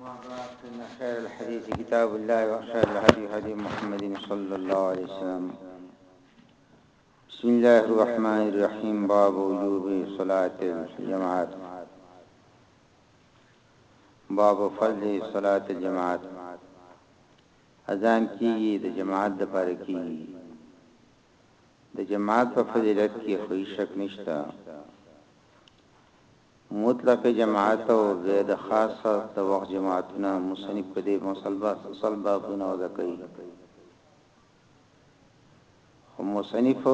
ما بعد فإن خير الحديث كتاب الله وخير الهدي هدي محمد صلى الله عليه وسلم بسم الله الرحمن الرحيم باب وجوب صلاة الجماعات باب فضل صلاة الجماعات اذان کیږي د جماعت د پاره کیږي د جماعت په فضیلت کی خو هیڅ شک نشته مطلق جماعت او بیا د خاص خاص د وخت جماعتونه مصنف په دې مسلسل بابونه وضع کوي خو مصنف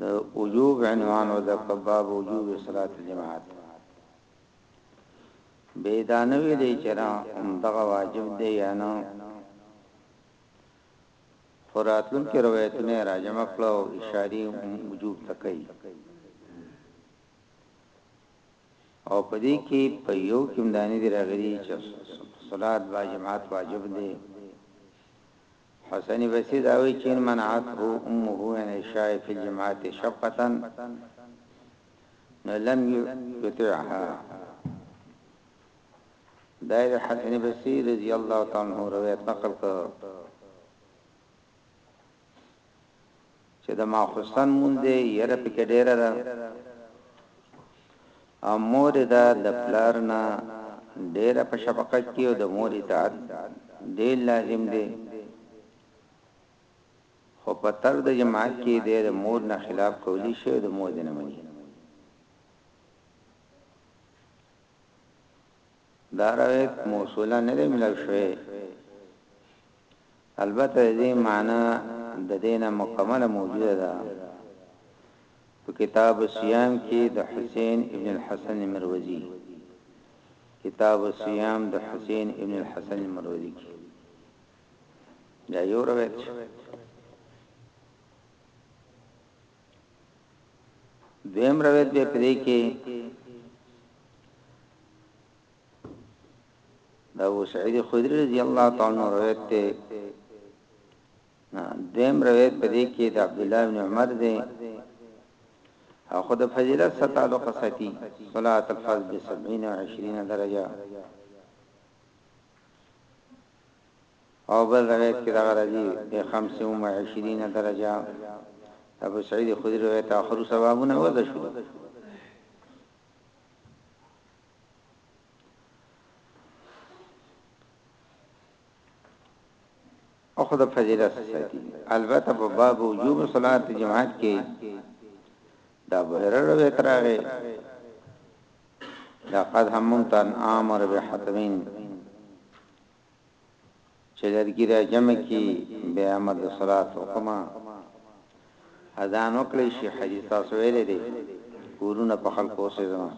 د وجوب عنوان او د کباب وجوب صلات الجماعت به دا نوې دی چې را هم دغه واجب دی یا نه خو راتلونکي روایتونه یې راجمع کړل او اشاري وجوب ته کوي او په دې کې په یو کې مداني دی راغلي چې صلات با جماعت واجب دی حسن بصری داوی چې منعت هو امه ان عشاء فی الجماعت شقتا لم يطعها دای د حسن بصری رضی الله تعالی عنه روایت نقل کړ چې د ماخستن مونږ دې یره پکې ډیره ده او مور دا د پلار نه ډېر په شفقت کې او د مور اطاعت ډېر لازم دی خو په تر د جماعت کې د مور نه خلاف کولی شي د مور نه مني دا روایت موصولا نه دی ملاو شوی البته دې معنی د دینه مکمله موجوده ده په کتاب الصيام کې د حسین ابن الحسن مروزی کتاب الصيام د حسین ابن الحسن مروزی کې دا یو روایت دویم روایت به پدې کې دا ابو سعید خدری رضی الله تعالی عنہ روایت ته دویم روایت پدې کې د عبد الله بن عمر دی او خود فضیلت سره تعلق ساتي صلات الفضل ب 70 و 20 درجه او بل روایت کې دغه راځي فی خمس و عشرین درجه د ابو سعید خدری روایت اخرو ثوابونه وضع شو او خود فضیلت ساتي البته په باب وجوب صلات جماعت کې دا بهره روي تراغه لقد هممتن امر بحتمین چه لرګی را جمع کی بیا امر د صلات وکړه اذان وکړی شی حدیث تاسو ویلی دی کورونه په خلکو وسوځوه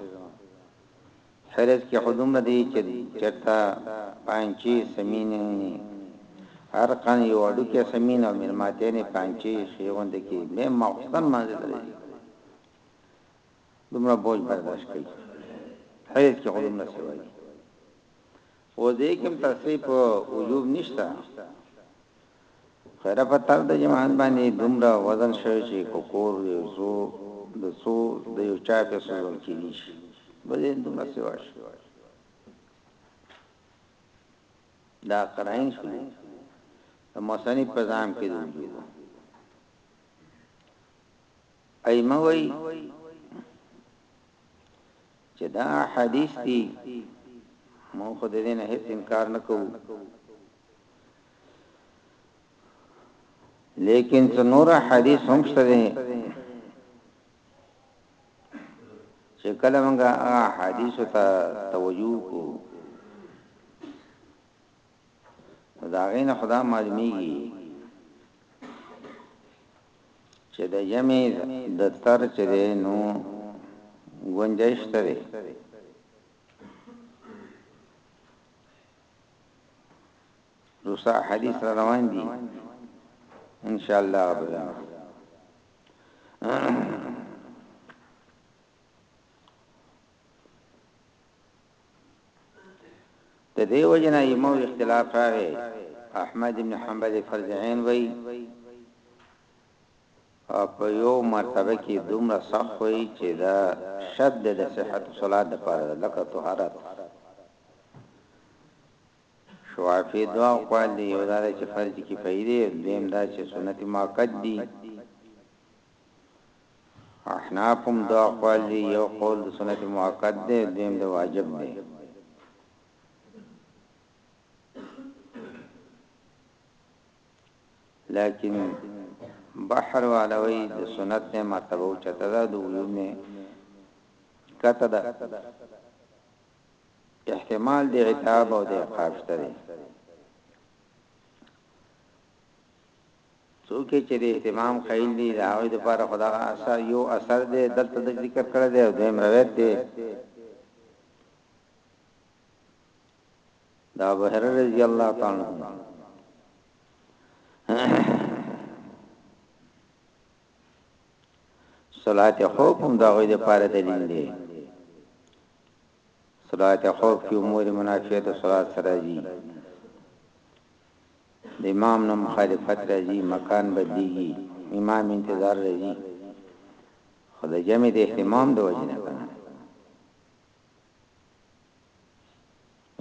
حرس کی خو دومره دی چه چرته پانچی سمینه نی هر قان یو اډو کی سمینه او ملماته نی پانچی خیغوند کی می مغستن منزل دی دومره بوج برداشت کئی حرس کی خو دومره سوی اوس دې کوم تصریح په وجوب نشته خیره په تر د جماعت باندې دومره وزن شوی چې کوکور یو زو د څو د یو چا په سوزل کې نشي بلې دومره سیوا شي دا قرائن شو د موسنی په ځام کې دی ایمه وای چې دا احادیث دي مونږ خو د دې نه هیڅ انکار نه کوو لیکن څو نور حدیث هم شته دي چې کله مونږه حدیث ته توجه کوو نو د هغې نه خو دا معلومېږي چې د جمع د تر چې دی نو ګنجایش ته دی دوسا حدیث را روان دي ان شاء الله رب العالمین د دې وجنه یمو اختلاف راغی احمد ابن حنبل فرض عین وای او په یو مرتبه کې دومره صح وای چې دا شد د صحت صلات د پاره لکه طهارت شوافی دوا قوال دی یو دا چې فرض کفایه دی دیم دا چې سنت مؤکد دی احناف هم دوه اقوال دي، یو قول د سنت مؤکد دی دویم د واجب دی. لیکن بحر والا وایي د سنت نه مرتبه اوچته ده د وجوب نه کته ده احتمال د عتاب او د عقاب شته دی. څوک چې د اهتمام قائل دي د هغوي لپاره خو دغه اثر يو اثر دی دلته د ذکر کړی دی او دويم روايت دی د ابو هرره رضی الله تعالی عنہ صلات خوف هم دا غوې د پاره دلیل دی صلات خوف کې امور منافیت او صلات سره دي د امام نه مخالفت راځي مکان بدليږي امام انتظار راځي خو د جمع د اهتمام د وجه نه کنه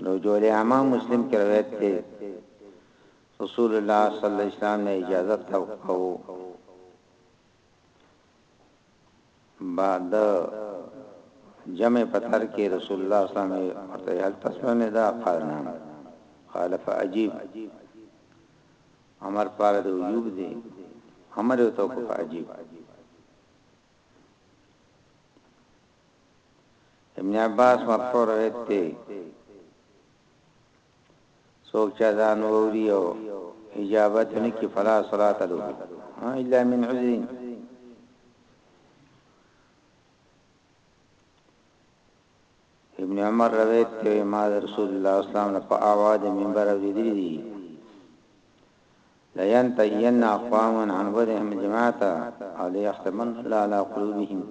رجوع الامام مسلم کې روایت دی رسول الله صلی الله علیه وسلم نه اجازه توقعو به د جمع په تر کې رسول الله صلی الله علیه وسلم ورته هل تسلونه دا قال نعم قال فاجب امر پاره د وجوب دی امر یو تو فاجب ابن عباس مرفوع روایت ته څوک چې اذان واوري او اجابت یې نکړي فلا صلاة له الا من عذر ابن عمر روایت دی ما رسول الله صلی الله علیه وسلم په اواز منبر اوریدلی دی لئن تین اقوام عن بدهم جماعت او ليختمن الله على قلوبهم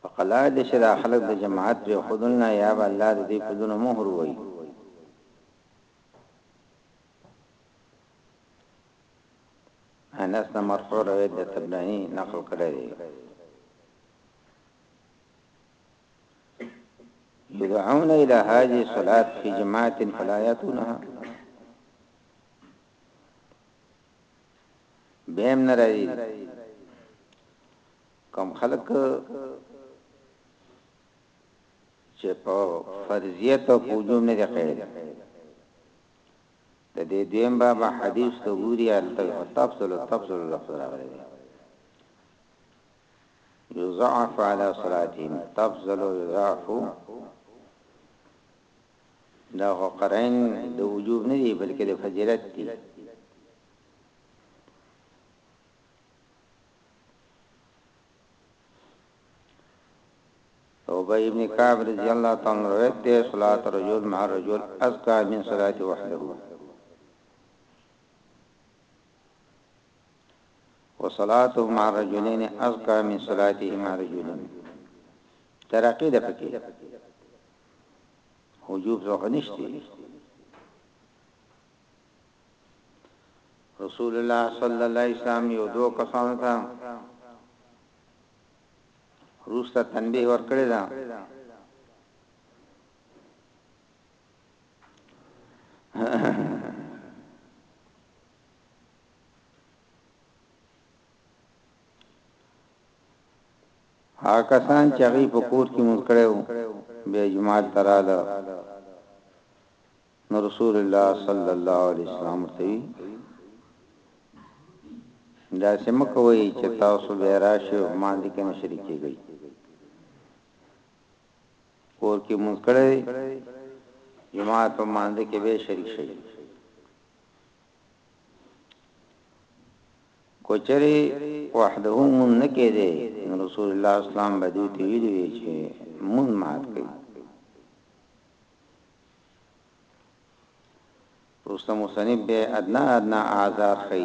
په قلا دې چې دا خلک د جماعت پرېښودل نه یا به الله د دوی په زړونو مهر ووهي. انس نه مرفوع روایت د طبراني نقل کړی دی. يدعون الى هذه الصلاه في جماعه فلا ياتونها بهم نه راځي کوم خلک چې په فرضیت او وجوب نه ځکړي د دې دیم بابا حدیث ته ګوري ال تفصل تفصل لفظ راغلی یضعف علی صلاتهم تفضل یضعف دا خو قرائن د وجوب نه دي بلکې د فضیلت دي. د ابی ابن کعب رضی الله تعالی عنہ روایت دی صلات الرجل مع الرجل ازکا من صلات وحده وصلات مع الرجلین ازکا من صلاته مع الرجلین ترقی ده پکې وجوب څخه نشته رسول الله صلی الله علیه وسلم یو دوه کسانو ته روسته تنبیه ورکړی دا هغه کسان چې هغه په کور کې مونږ کړو بیا جماعت تراله نو رسول الله صلی الله علیه وسلم ته دا سم کوي چې تاسو به راشي او مان دي کې مشرک کیږي کور کې مونږ کړو جماعت او مان دي کې به شریک شي کوچری وحده مون نه کېده نو رسول الله اسلام بدی ته ویلي وی چې مون مات کړي رسول مصنف به ادنا ادنا اعذار خي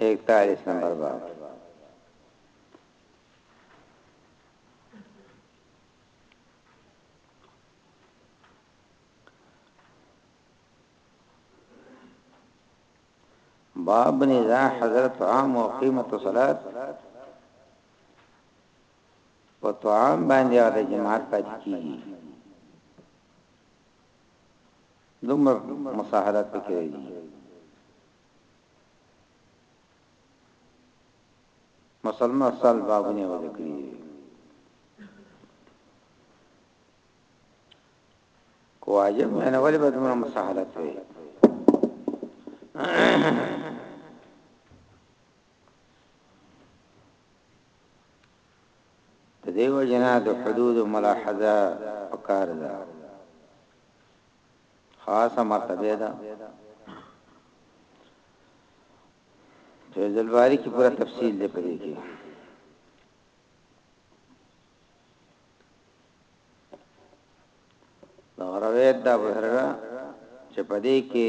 اکتالیس نمبر باب باب نزا حضرت طعام و قیمت صلات و طعام باندې د جماعت پاتې کیږي دومره مساهلت پکې راځي مسلمان اصل بابونه وځي کړی کو عجب نه ولې به دومره مساهلت وي په دې وجه نه د حدود ملاحظه پکار ده خاصه مرتبه ده فیض الباری کی پورا تفصیل دې پدې کې دا روایت دا بهره چې پدې کې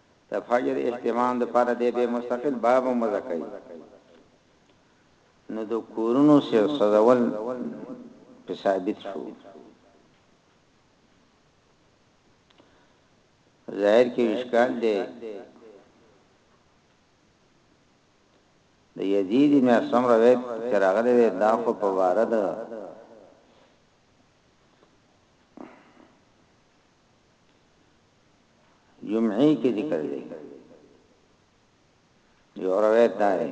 د فجر اهتمام د پاره دی به مستقل باب هم وضع کوي نو د کورونو سر سزول په ثابت شو ظاهر کې اشکال دی د یزید بن اسلم روایت چې راغلی دی دا خو په واره ده جمعې کې ذکر دی یو روایت دا دی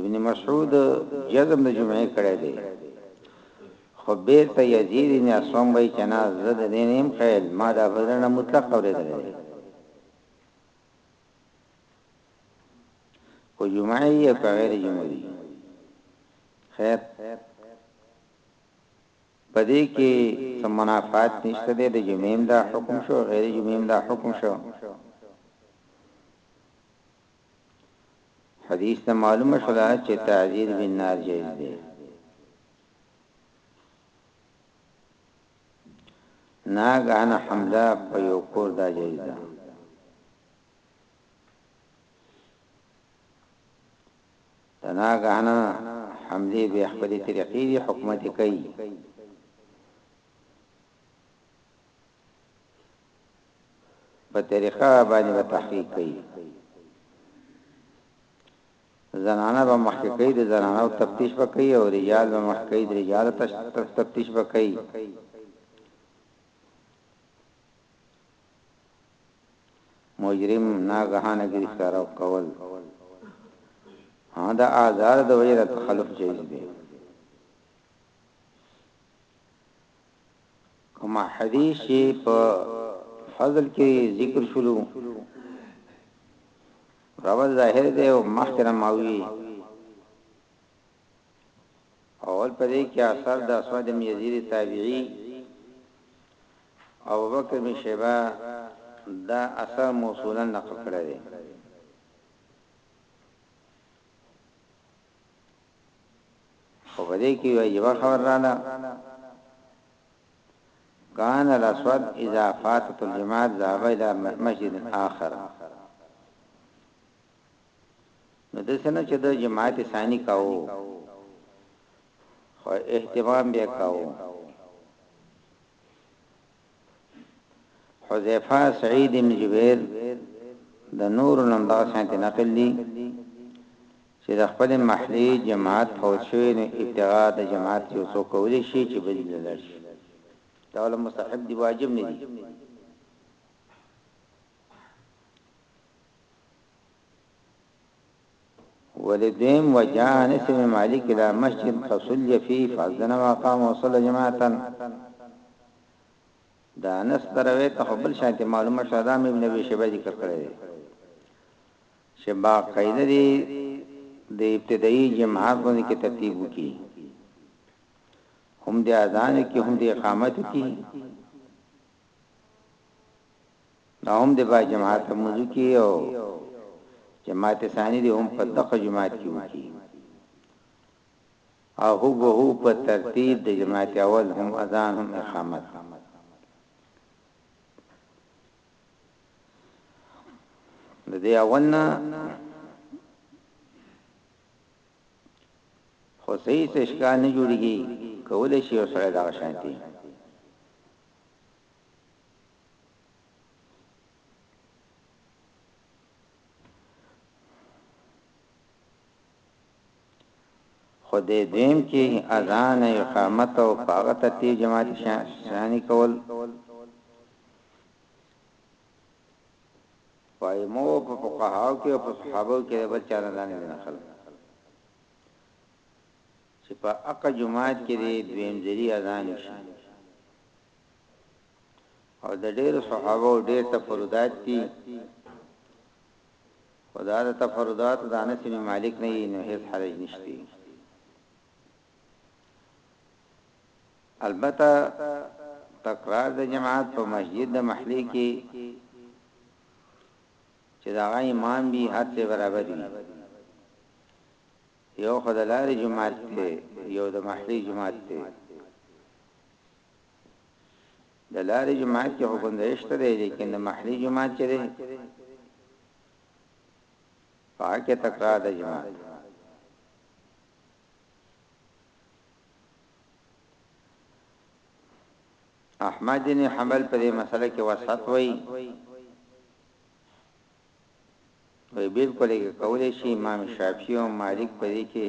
ابن مسعود جزم د جمعې کړی دی خو بیرته یزید نه اسوم وای کنا زد دینم خیل ما دا بدرنه مطلق اوریدل دی که جمعه وي او که غیر جمعه وي خیر په دې کې څه منافات نشته دی د جمعې دا حکم شو غیر جمعې دا حکم شو حدیث ته معلومه شوه چې تعذير بالنار جائز دی ناګهانه حمله په یو کور دا جایز ده تناګانه حمله به خپل طریقې دی حکومت کوي په طریقه باندې به تحقیق کوي زنانه به مخکې کوي د زنانه او تفتیش وکړي او رجال به مخکې کوي د رجال تفتیش وکړي مجرم ناګهانه ګرفتار او کول دا آزار د وجه د تخلف جایز دی کما حدیث چې په فضل کې ذکر شلو راوځ ظاهر دی او محترم اوی اول په دې کې اثر د اسود بن یزید تابعی او ابوبکر بن شیبه دا اثر موصولا نقل کړی دی او په دې کې یو خبر رااله کان الاسود اذا فاتت الجماعت ذهب الى مسجد اخر نو داسې نه چې د جماعت ثاني کاوه خو اهتمام به کاوه حذیفه سعید بن جبیر د نور نن دا سنت نقل دي چې د خپل محلي جماعت فوت شوی نو ابتغاء د جماعت یو څو کولی شي چې بدیل لړ شي دا ول مستحب دی واجب نه دی ولې دویم وجه انس بن مالک الى مسجد فصلی فيه فاذن واقام وصلى جماعه دا انس تروي ته بل شانتي معلومه شادام ابن ابي شيبه ذکر کړی دی چې با قاعده دی د ابتدایي جماعت باندې کې ترتیب وکي هم د اذان کې هم د اقامت کې دا هم د با جماعت لمونځ وکړي او جماعت ثاني دې هم په دغه جماعت کې وکړي او هو به هو په ترتیب د جماعت اول هم اذان هم اقامت د دې اولنا خو صحیح اشکال نه جوړیږي کولای شي او سره دا شانتي خو دې دویم کې اذان او اقامت او پاغه ترتیب جماعت شانی کول پای مو په فقهاو کې او په صحابه کې بل چا نه دانه نه خل چې په اقا جماعت کې دې دویم ذری اذان شي او د ډېرو صحابه او ډېر تفردات دي خدا د تفردات د انس بن مالک نه نه هیڅ حرج نشته البته تکرار د جماعت په مسجد د محلي کې چې دا غي امام به هر څه برابر دي یو خدای لري جماعت ته یو د محلي جماعت ته د لارې جماعت کې خو ګنجایش شته دی لیکن د محلي جماعت چې دی پاکه تکرار د جماعت احمد بن حنبل په دې مسله کې وسط وای وی بالکل کې کولې شي امام شافعي او مالک په دې کې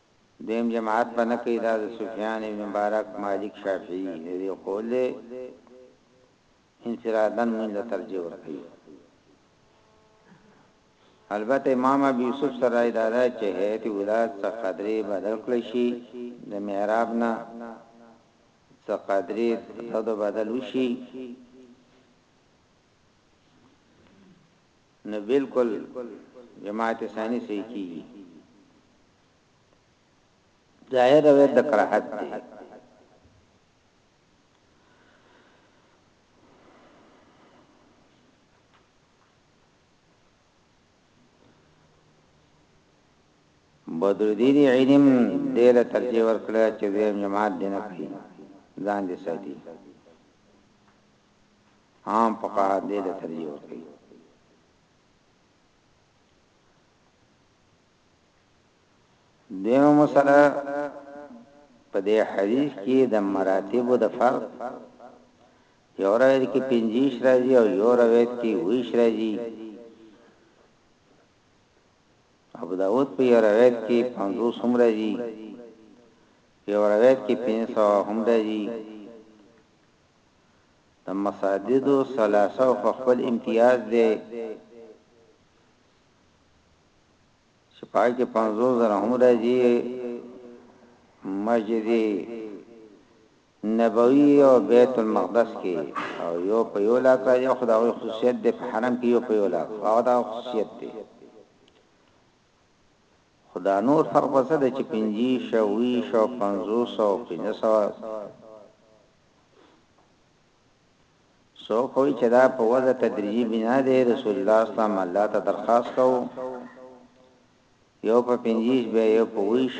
دویم جماعت به نه کوي دا د سفیان ابن مبارک مالک شافعي د دې قول دی انفراداً مونږ له ترجیح ورکوي البته امام ابي يوسف سره رائے دا ده چې هيئت ولاد څخه درې بدل کړی شي د محراب نه څخه درې د بدل وشي نو بلکل جماعت ثانی صحیح کیږي ظاهر روایت د کراهت دی بدر دین علم دیر ترجیح ورکړه چې زم جماعت دینه کوي ځان دې ساتي عام فقها دې ته ترجیح ورکوي دیمه مسله په دې حدیث کې د مراتب د فرق یو روایت کې 25 راځي او یو روایت کې 20 راځي ابو داود په یو روایت کې 50 هم راځي یو روایت کې 500 هم راځي د مساجد ثلاثه په خپل امتیاز دی چې پای کې 50 زره هم راځي مسجد نبوي او بیت المقدس کې او یو په یو لاک راځي خو دا خصوصیت دی په حرم کې یو په یو لاک او دا خصوصیت دی خدا نور فرق وسه د چې 50 شوي شو 500 او 500 څوک وایي چې دا په وضع تدریجي بنا دی رسول الله اسلام الله ته درخواست کاوه یو په پنځیش بیا یو په ویش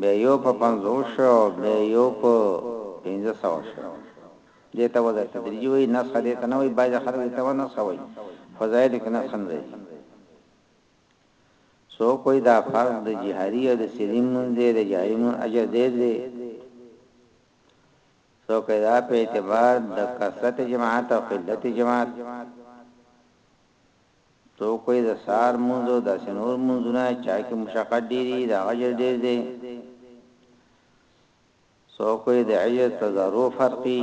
بیا یو په پنځوش بیا یو په پنځه سوه شو دې ته وضع تدریجي وایي نسخه دې ته نه وایي باید خلک دې ته ونه سوي فضایل کې نه خندي څوک وایي دا فرض د جهري او د سري لمونځ دی، د جهري لمونځ اجر ډېر دی، څوک وایي دا په اعتبار د کثرت جماعت او قلت جماعت، څوک وایي د سهار لمونځ او داسې نور لمونځونه چا کې مشقت ډېر وي د هغه اجر ډېر دی، څوک وایي د اجر تضرع فرق وي.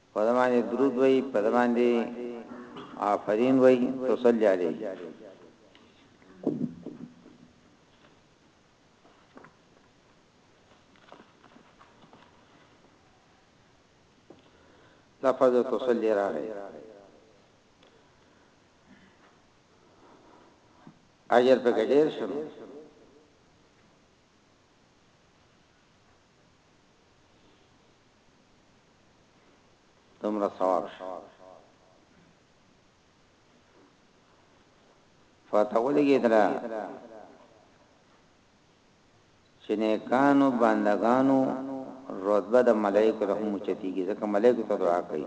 په ده باندې درود وایي، په ده باندې آفرین وایي، تصلی علیه. لفظ تصلی راغی اجر په ګډیر شنو دومره ثواب شي فاته ولګي درا چې نیکانو بندگانو رتبه د ملائکه له هم چتیږي ځکه ملائکه ته دعا کوي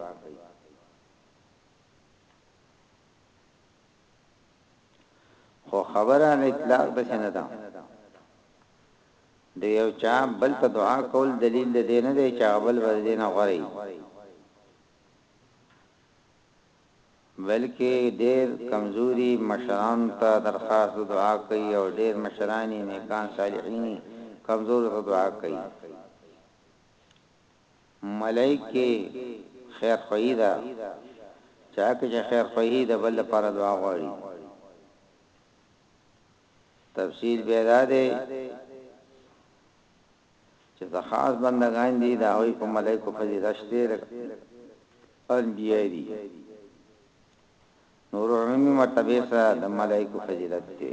خو خبره د اطلاق داسې نه ده. د یو چا بل ته دعا کول دلیل د دې نه دی چې هغه بل به د دې نه غوره وي. بلکې ډېر کمزوري مشرانو ته درخواست د دعا کوي او ډېر مشران یې نیکان صالحین کمزورو ته دعا کوي. ملایک کې خیر خوهي ده، چا کې چې خیر خوهي د بل لپاره دعا غواړي. تفصیل بیا دا دی چې څه خاص بندګان دي د هغوی په ملایکو فضیلت شته لکه انبیاء دي نور عمومي مرتبه سره د ملایکو فضیلت دی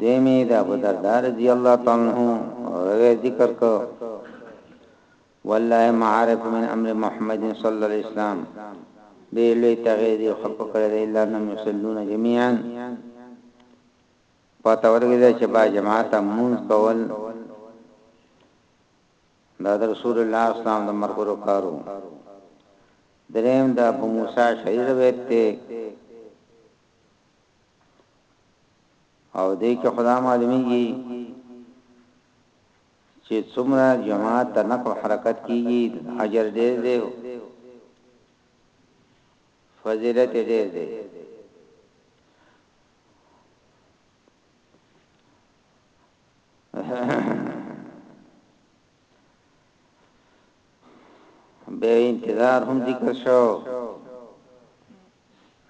دې مې د ابو درداء رضی الله تعالی عنه روایت ذکر کړ والله ما عرف من امر محمد صلی الله علیه وسلم به لوی تغیر دی خلق کړی دی الا انهم یصلون جميعا پته ورګیده چې با جماعت مون کول دا رسول الله صلی الله علیه وسلم د مرګرو کارو دریم دا ابو موسی شری روایت ته او دې کې خدا معلومیږي چې څومره جماعت د نقل حرکت کیږي اجر ډېر دی فضیلت ډېر دی به انتظار هم ذکر شو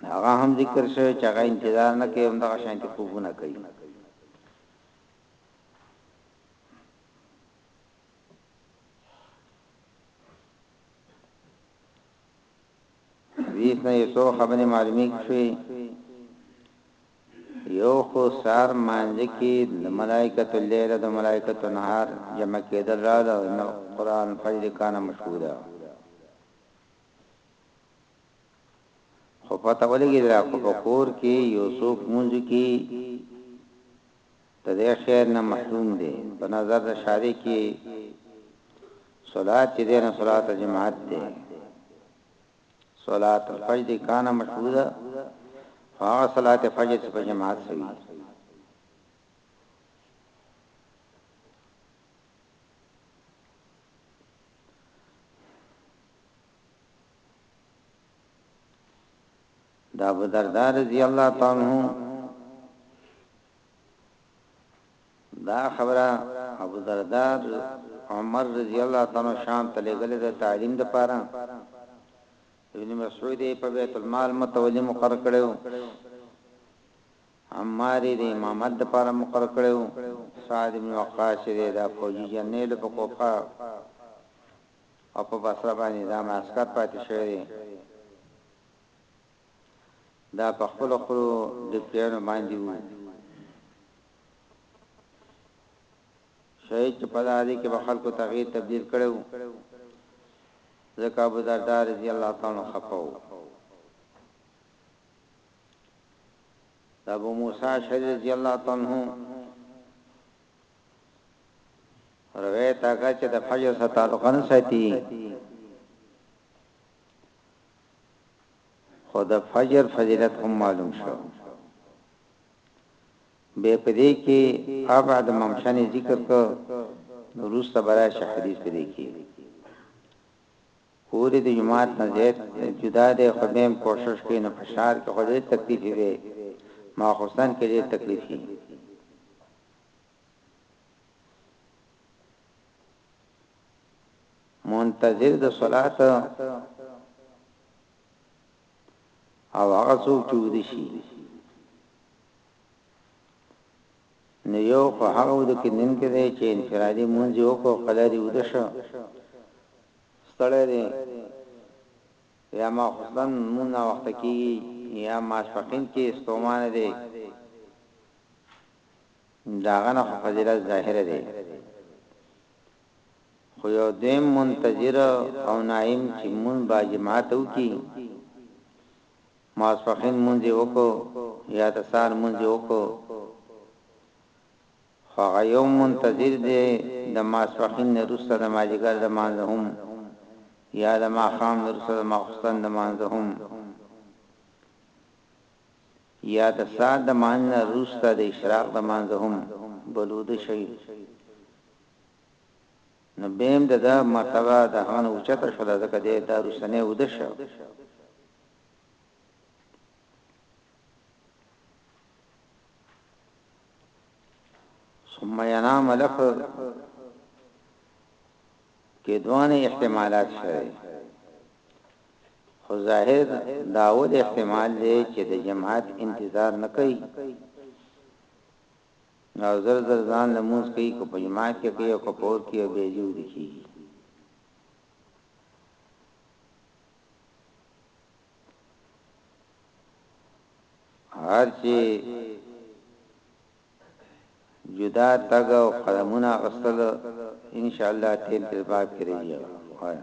هغه هم ذکر شو چې هغه انتظار نه کوي هم دغه شانتي خوبونه کوي حدیث نه یو څو خبرې معلومې شوې یو خو سهار لمانځه کی د ملائکة اللیل او د ملائکة النهار جمع کیدل راغله ان قرآن الفجر کان مشهودا خو پته ولګیدله که په کور کی یو څوک لمونځ کی د دې خیر نه محروم دی په نظر د شارع کی صلات چې دینه صلات جماعت دی صلاة الفجر کان مشهودا خو هغه صلاة فجر چې په جماعت سوي دا ابو دردار رضی الله تعالی عنہ دا خبره ابو درداء عمر رضی الله تعالی عنه شام ته لېږلی ده تعلیم د پاره، ابن مسعود یې په بیت المال متولی مقرر کړی وو، عمار یې د امامت د پاره مقرر کړی وو، سعد ابن وقاص چې دی دا فوجي جرنیل وو په کوفه او په بصره باندې دا معسکر پاتې شوی دی، دا په خپلو خپلو ډیپټیانو باندې وو. شاید چې په دې کې به خلکو تغییر تبدیل کړو ځکه ابو درداء رضی الله تعالی عنہ خپو دا ابو موسی شری رضی الله تعالی عنہ روایت هغه چې د فجر سره تعلق نه ساتي خو د فجر فضیلت هم معلوم شو به په دې کې ابع د ممشنې ذکر کو نو روسته براش حدیث په دې کې کوری د جماعت نه زیات جدا دی خو بهم کوشش کوي نه فشار کې خو دې تکلیف وي ما خصوصن کې دې تکلیف وي منتظر د صلات او هغه څوک چې ویده شي نو یو خو هغه وده کې نن کې دی چې انفرادي مونږ یو کو قلاري وده شو ستړی دی یا ما خپلن مونږ نه وخت کې یا ما سپقین کې استومان دی داغه نه فضیلت ظاهر دی خو یو دویم منتظر او نایم چې لمونځ به جماعت ته وکړي، ماسپښین لمونځ یې وکړ یا د سهار لمونځ یې وکړ، خو هغه یو منتظر دی د ماسپښین نه وروسته د مازیګر د لمانځه هم یا د ماښام نه وروسته د ماخوستن د لمانځه هم یا د سهار د لمانځه نه وروسته د اشراق د لمانځه هم بلوده شوی نو بیا هم د ده مرتبه د هغه نه اوچته شوله ځکه دی دا روسنی اوده شو. ثم ينام لف کې دوانه احتمالات شوي خو ظاهر داود احتمال دی چې د جماعت انتظار نه کوي او زر زر ځان لمونځ کوي که په جماعت کې کوي او که په اور کې او بیا ځي ورک کیږي. هر چې جدا تګ او قدمونه غسل ان شاء الله تیل تر باب کې راځي وایي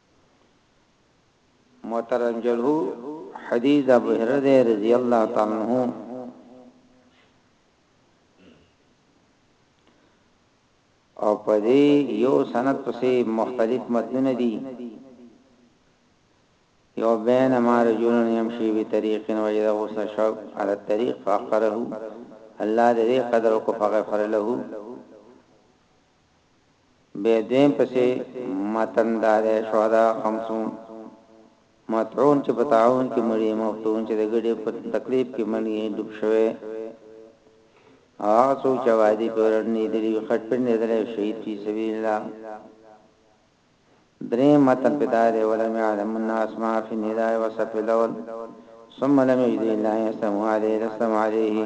مترنجله حدیث د ابو هرره رضی الله تعالی عنہ او په دې یو سند پسې مختلف متنونه دي یو بین ما رجلن یمشي به طریق و یذا غسل شوب على الطريق فاقره الله دې قدر کو فغفر له بیا دویم پسې متن دا دی، شهداء خمسون، مطعون چې په طاعون کې مړي، مفتون چې د ګډې په تکلیف کې مړي، ډوب شوی او هغه څوک چې وادي په رنډېدلي وي، خټ پنډېدلی او شهید فی سبیل الله. درېیم متن په دا دی، ولم یعلم الناس ما فی النداء والصف الاول ثم لم یجدوا الا ان یسلموا علیه لسلموا علیه،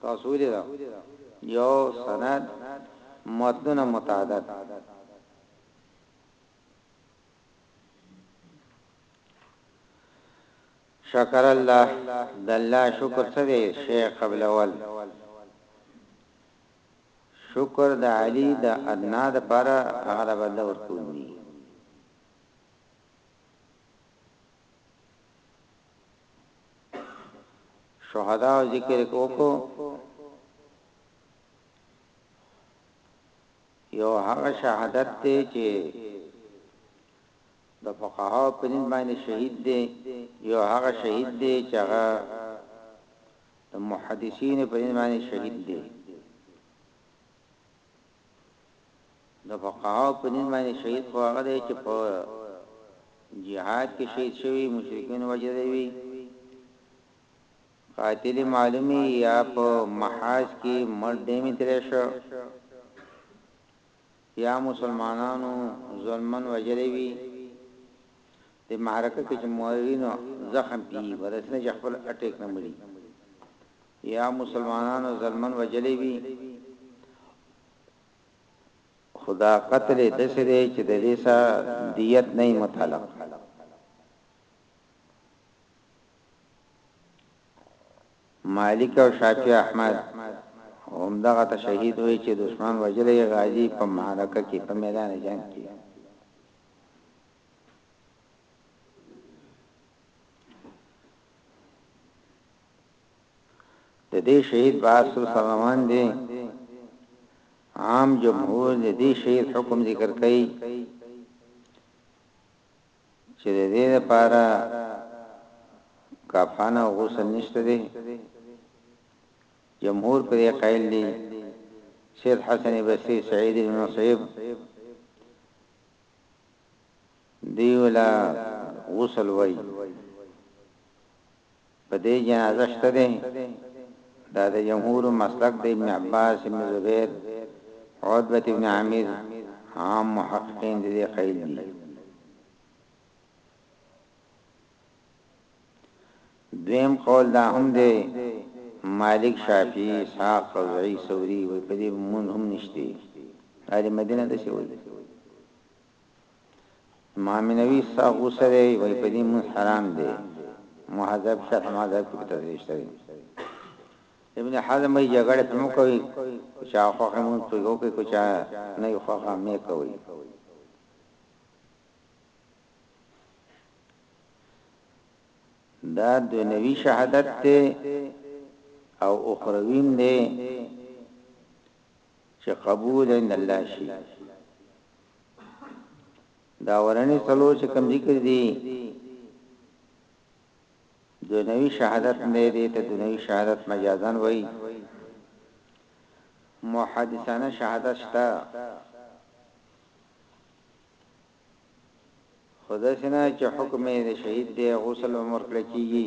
تاسو ولې دا یو سند متنونه متعدد شکر الله د الله شکر څه دی شیخ قبل اول شکر د علی د ادنا د پر هغه بدل ورکوي شهدا او ذکر کوکو یو هغه شهادت دی چې د فقها په نسبت باندې شهید دی یو هغه شهید دی چې هغه د محدثین په نسبت باندې شهید دی د فقهاوو په دین باندې شهید خو هغه دی چې په جهاد کې شهید شوی مشرکین وجره وی قاتل معلومی یا په محاذ کې مړ دی متره شو یا مسلمانانو ظلمن وجره وی د معرکه کې چې مورینو زخم پی ورسنه خپل اٹیک نه مړي يا مسلمانانو ظلمن وژلی وی خو دا قتل يې داسې دی چې د دې سره ديت نه متعلق مالک او شافعي احمد هم دغه ته شهید وي چې دشمن وجلې غازی په معرکه کې په میدان جنگ کې د دې شهید په عصر سره روان دي. عام جمهور د دې شهید حکم ذکر کوي چې د دې لپاره کافانه او غسل نشته دي جمهور پر قائل دي سید حسن بصری سعید بن مصیب دیولا غسل وای په دې جنازه شته دی دا د جمهور مسلک د ابن عباس ابن زبیر عتبه ابن عامر عام محققین د دې قیل دي دویم قول دا هم دی مالک شافعی اسحاق قوزعی ثوری وی په دې مون هم نشته اهل مدینه د څه وی امام نووي سخت غوسه دی وايي په دې مونځ حرام دی مهذب شرح مذهب کې په تفصیل شته دی ابن حزم وايي جګړه په مو کوي او چا خوخه مونږ په یو کې کوچا نه یو خوخه مې کوي دا دنیوي شهادت ته او اخرویم دی چې قبول عند الله شي دا ورني څلور چې کم ذکر دي دنوی شهادت نه دی ته دنوی شهادت مجازن وای محدثانه شهادت شته خدای سنا چې حکم یې شهید دی غسل عمر کړی کیږي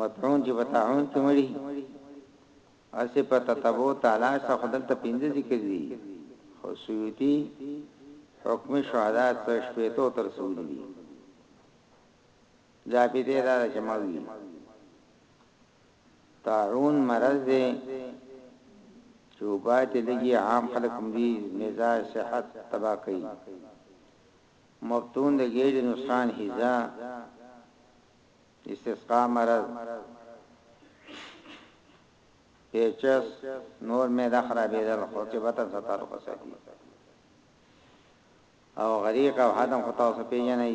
مطعون چې په طاعون کې مړي اسې په تتبو تعالی سره خدلته پنځه ذکر دي خو سیوتی حکم شهدا څه شپېتو تر سود دي دا په دې دا چې ماوي طاعون مرض دی چې وبات لګي عام خلک مري مزاج صحت تباہ کوي مبتون د ګېډې نقصان هيزه استسقا مرض پیچس نور معده خرابېدل خو چې بطن سره تعلق ساتي او غریق او حدم خو تاسو پیژنئ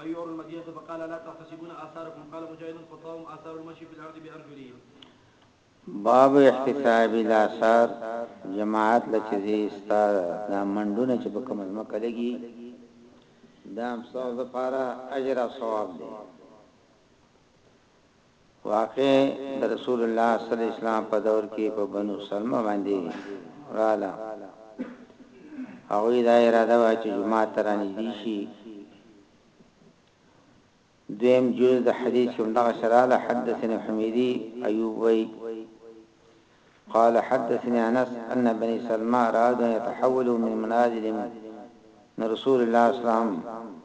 ايور المدينة فقال الا تحتسبون آثاركم قال مجاهد خطاهم آثار المشي في الارض بارجلهم. باب احتساب الاثار جماعت له چې ځې ستا دا منډونه چې په کومه ځمکه لګي دا هم ستاسو لپاره اجر او ثواب دی. واقع د رسول الله صلی الله علیه وسلم په دور کې په بنو سلمه باندې راله هغوی دا اراده وه چې جماعت ته رانږدې شي دویم جز د حدیث کوم دغه شراله حدثني حمیدی ایوب وی قال حدثني انس ان بني سلمہ راد يتحولوا من منازلهم رسول الله صلی الله علیه وسلم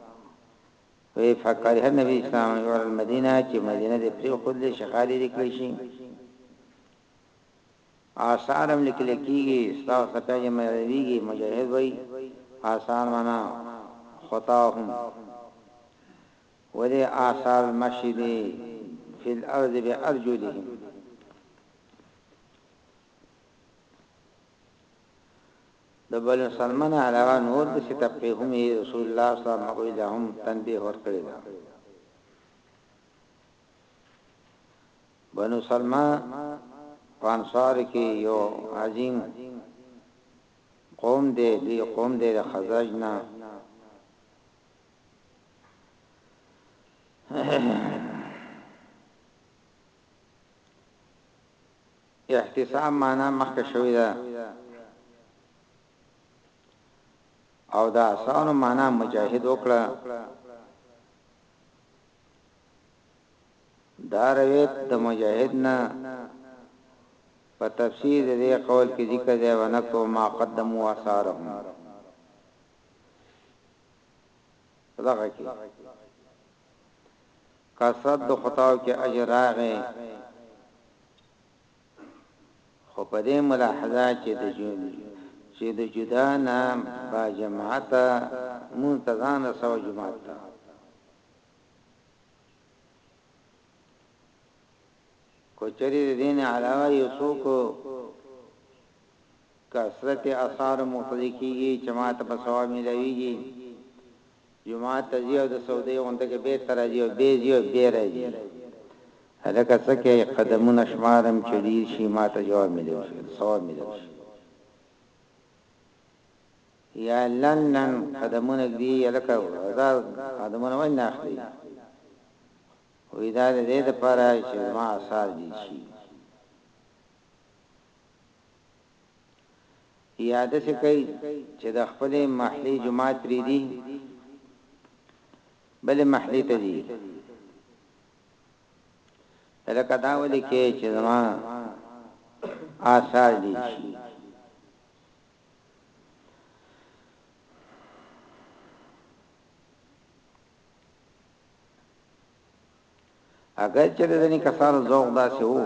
وې فکرهه نبی اسلام یور المدینه چې مدینه دې پرې خود له شخالي لیکل شي آثارم لیکل کیږي استاد سکه یې مې ویږي مجاهد وای آثار معنا خطاهم ولې آثار مسجد فی الارض بارجلهم د بنو سلمه نه علاوه نور داسې طبقې هم يې رسول الله صلی الله علیه وسلم هغوی له هم تنبیه ورکړې ده. بنو سلمه په انصارو کې یو عظیم قوم دی، لوی قوم دی د خزرج نه احتساب معنی مخکې شوې ده او دا اسانو معنی مجاهد وکړه دا روایت د مجاهد نه په تفسیر دې قول کې ذکر دی ونکو ما قدموا اثارهم دغه کې کثرت د خطاو کې اجر راغی خو په دې ملاحظه چې د جون چې د جدا نه با جماعت منتظان سو جماعت تا کوچری د دین علاوه یو څوک کثرت اثارو مقتدی کیږی چه ماته به ثواب ملاویږی جومات ته ځی او د سعودی غونده کی بیرته راځی او بیا ځی او بیا راځی هلکه څه که یی قدمونه شمارم چه ډیر شی ماته جواب ملاوشی ثواب ملاوشی یا لن لن قدمونه ږدی هلکه هزار قدمونه ولی نه اخلی وی دا د دی د پاره چه زما اثار ډیر شی یا داسې کوي چې د خپلې محلې جومات پرېږدي بلې محلې ته ځي لکه دا ولې کې چې زما آثار دي شي اگر چې د ځینې کسانو ذوق داسې وو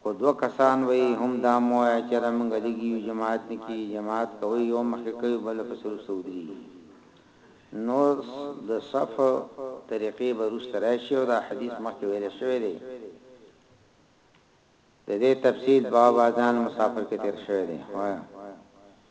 خو دوه کسان وایی هم دا مه وایه چېره مونږ لږ یو جماعت نه کیږي جماعت کوئ یو مخکې کوي بل پسې وروسته ودریږي نو د صف طریقې به وروسته راشي او دا حدیث مخکې ویل شوی دی ددې تفصیل باب اذان مسافر کې تیر شوی دی وایه.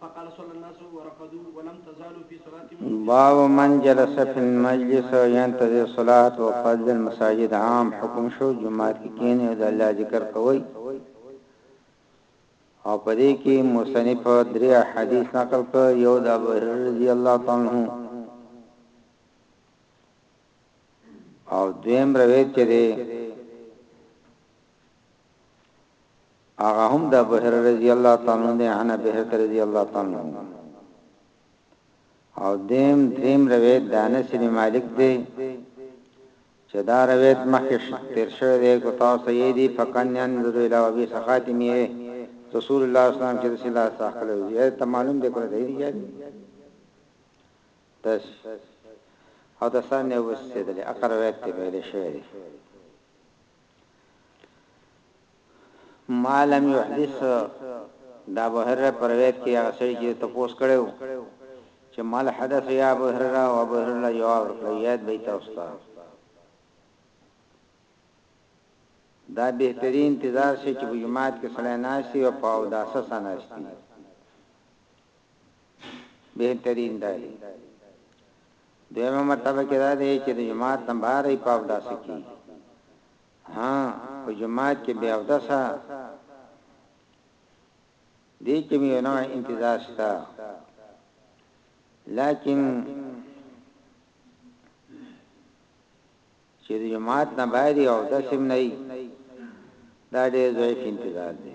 فقال صلى الناس ورقدو ولم تزالو في صلاة مخبتين باب من جلس في المجلس ينتظر الصلاة وفضل المساجد عام حکم شو جماعت کې کېنې او د الله ذکر کوي او په دې کې مصنف درې حدیث نقل کړ یو د ابو هرره رضی الله تعالی عنہ او دویم روایت چې هغه هم د ابو هريره رضی الله تعالی عنه دی عن ابي هريره رضی الله تعالی عنه او دیم دریم روایت د انس بن مالک دی چې دا روایت مخکې تیر شوی دی کو تاسو یې دی فکن ان ذو الا ابي سخاتمی رسول الله صلی الله علیه وسلم چې رسول الله صلی الله علیه وسلم یې ته معلوم دی کړه دی یاري تاش او د سنه وسیدلې اقر روایت دی ویل شوی دی ما لم يحدث د ابو هرره په روایت کې هغه سړي چې تپوس کړو چې مال حدث یا ابو هرره او ابو هرره جواب ورکړي یاد به تاسو ته دا بهتري انتظار شي چې جمعات کې سړی ناشتي او پاو داسه سناشتي بهترین دی دویمه مرتبه کې دا دی چې د جومات نه بهر یې په اوداسه کې ها په جومات کې بې اوداسه دې کې مې یو نوع انتظار شته لیکن چې د جماعت نه باید او د سم نه دا ډېر ضعیف انتظار دی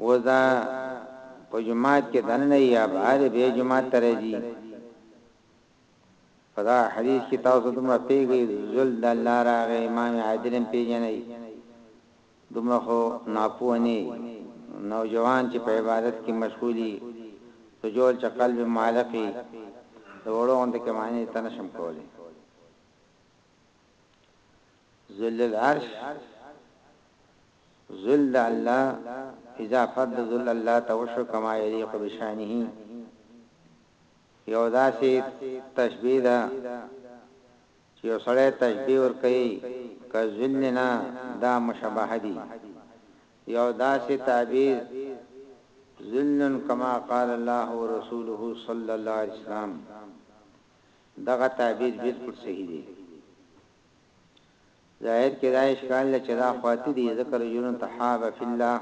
اوس دا په جومات کې دننه وي یا بهر وي بیا جومات ته راځي په دا حدیث کې تاسو دومره پیږي زل د الله راغی امام عادل پیژنې دومره خو ناپوهني نوجوان چې په عبادت کې مشغولي سجول چې قلب معلقي د وړو اند کې معنی تنشم کولی ذل العرش ذل د الله اضافت د ذل الله ته وشو کما یلیق بشانه یو داسې تشبیه ده چې یو سړی تشبیه ور کوي که ذلنا دا مشابه دي یو داسې تعبیر ذلن کما قال الله ورسوله صلی الله علیه وسلم دغه تعبیر بالکل صحیح دی ظاهر کې دا اشکال دی چې دا خواتي دي ځکه رجلون تحابه فی الله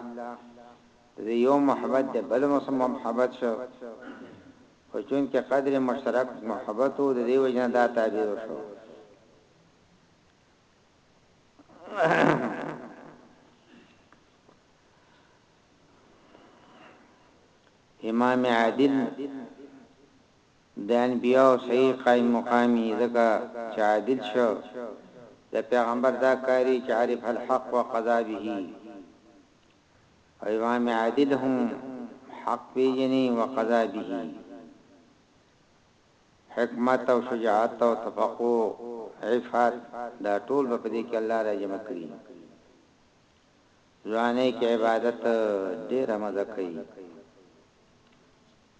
د دې یو محبت دی بل مسمه محبت شو خو چونکې قدر مشترک محبت وو د دې وجنه دا تعبیر وشو امام عادل د انبیاوو صحیح قایم مقام یی ځکه چه عادل شه د پیغمبر دا کار یی چه عرف الحق و قضی به او امام عادل هم حق پیژنی و قضی به حکمت او شجاعت او تفقه عفت دا ټول به پدی کی الله را جمع کړی ځوانی کی عبادت ډیره مزه کوي.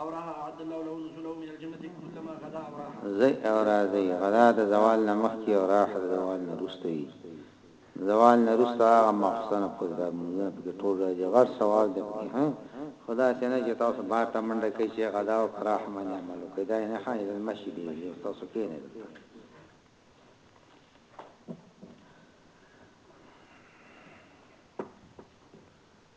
او راح اعد الله له نزله من الجنة کلما غدا او راح. ځی او راځی، غدا د زوال نه مخکی او راح د زوال نه روسته وی، د زوال نه روسته هغه ماخستن پوری دا لمونځونه پکی ټول راځی، غټ ثواب دی پکی هه، خو داسی نه چی تاسو بهر ته منډه کړی چی غدا او په راح باندی عمل وکړی، دا یی نه ښه ځل مسجد یی دی اوس تاسو کښینی دلته.